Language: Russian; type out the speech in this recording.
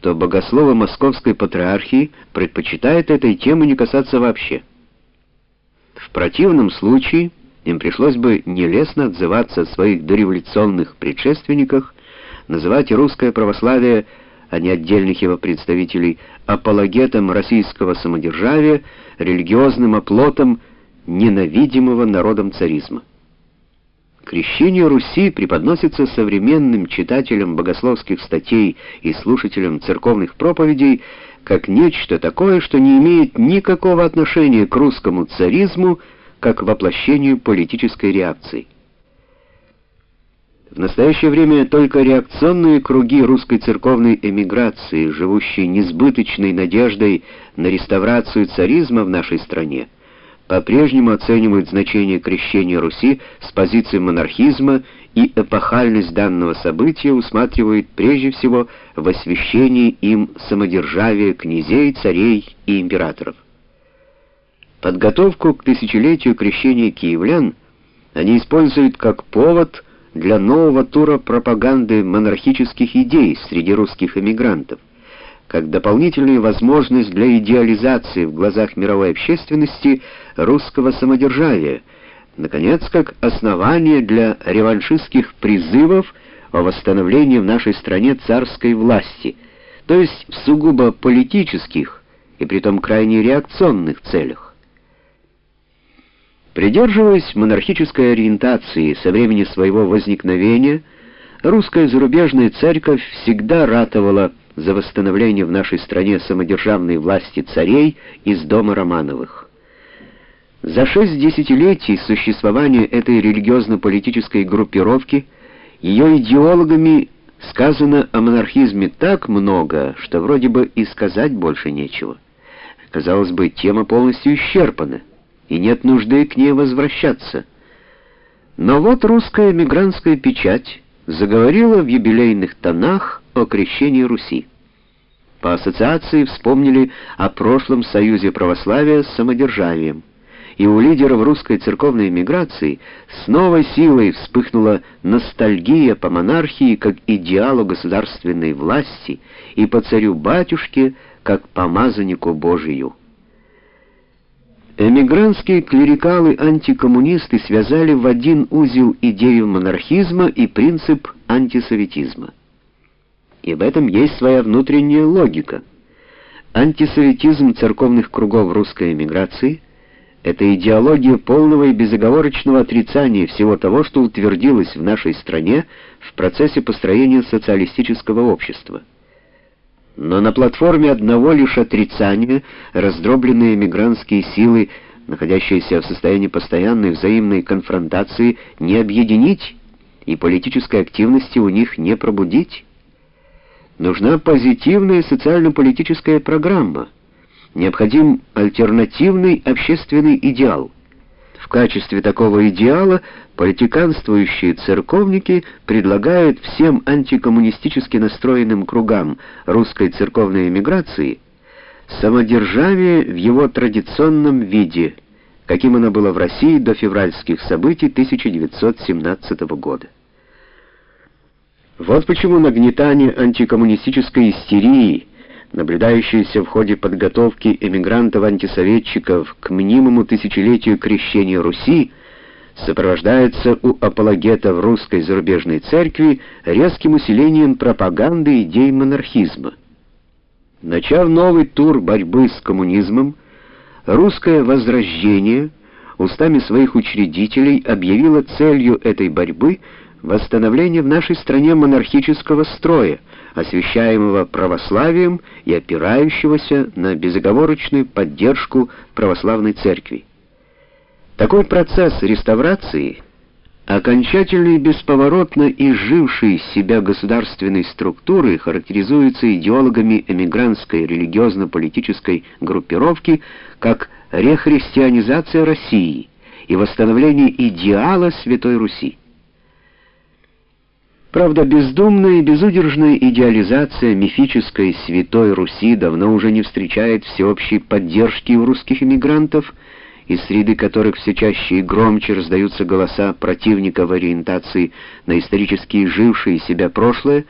то богословы Московской Патриархии предпочитают этой темы не касаться вообще. В противном случае им пришлось бы нелестно отзываться о своих дореволюционных предшественниках, называть русское православие, а не отдельных его представителей, апологетом российского самодержавия, религиозным оплотом ненавидимого народом царизма. Крещение Руси преподносится современным читателям богословских статей и слушателям церковных проповедей как нечто такое, что не имеет никакого отношения к русскому царизму, как воплощению политической реакции. В настоящее время только реакционные круги русской церковной эмиграции, живущие несбыточной надеждой на реставрацию царизма в нашей стране, по-прежнему оценивают значение крещения Руси с позиции монархизма и эпохальность данного события усматривают прежде всего в освящении им самодержавия князей, царей и императоров. Подготовку к тысячелетию крещения киевлян они используют как повод для нового тура пропаганды монархических идей среди русских эмигрантов как дополнительную возможность для идеализации в глазах мировой общественности русского самодержавия, наконец, как основание для реваншистских призывов о восстановлении в нашей стране царской власти, то есть в сугубо политических и притом крайне реакционных целях. Придерживаясь монархической ориентации со времени своего возникновения, русская зарубежная церковь всегда ратовала за восстановление в нашей стране самодержавной власти царей из дома Романовых. За шесть десятилетий существования этой религиозно-политической группировки ее идеологами сказано о монархизме так много, что вроде бы и сказать больше нечего. Казалось бы, тема полностью исчерпана, и нет нужды к ней возвращаться. Но вот русская мигрантская печать заговорила в юбилейных тонах о крещении Руси. По ассоциации вспомнили о прошлом союзе православия с самодержавием, и у лидеров русской церковной миграции с новой силой вспыхнула ностальгия по монархии как идеалу государственной власти и по царю-батюшке как помазаннику Божию. Эмигрантские клерикалы-антикоммунисты связали в один узел идею монархизма и принцип антисоветизма. И в этом есть своя внутренняя логика. Антисоветизм церковных кругов русской эмиграции — это идеология полного и безоговорочного отрицания всего того, что утвердилось в нашей стране в процессе построения социалистического общества. Но на платформе одного лишь отрицания раздробленные эмигрантские силы, находящиеся в состоянии постоянной взаимной конфронтации, не объединить и политической активности у них не пробудить. Нужна позитивная социально-политическая программа. Необходим альтернативный общественный идеал. В качестве такого идеала политиканствующие церковники предлагают всем антикоммунистически настроенным кругам русской церковной эмиграции самодержавие в его традиционном виде, каким оно было в России до февральских событий 1917 года. Вот почему нагнетание антикоммунистической истерии, наблюдающееся в ходе подготовки эмигрантов-антисоветчиков к мнимому тысячелетию крещения Руси, сопровождается у апологетов русской зарубежной церкви резким усилением пропаганды идей монархизма. Начав новый тур борьбы с коммунизмом, русское возрождение устами своих учредителей объявило целью этой борьбы – восстановление в нашей стране монархического строя, освящаемого православием и опирающегося на безоговорочную поддержку православной церкви. Такой процесс реставрации, окончательно и бесповоротно изживший себя государственной структуры, характеризуется идеологами эмигрантской религиозно-политической группировки как рехристианизация России и восстановление идеала Святой Руси. Правда, бездумная и безудержная идеализация мифической святой Руси давно уже не встречает всеобщей поддержки у русских эмигрантов, из среды которых все чаще и громче раздаются голоса противников ориентации на исторически жившее себя прошлое,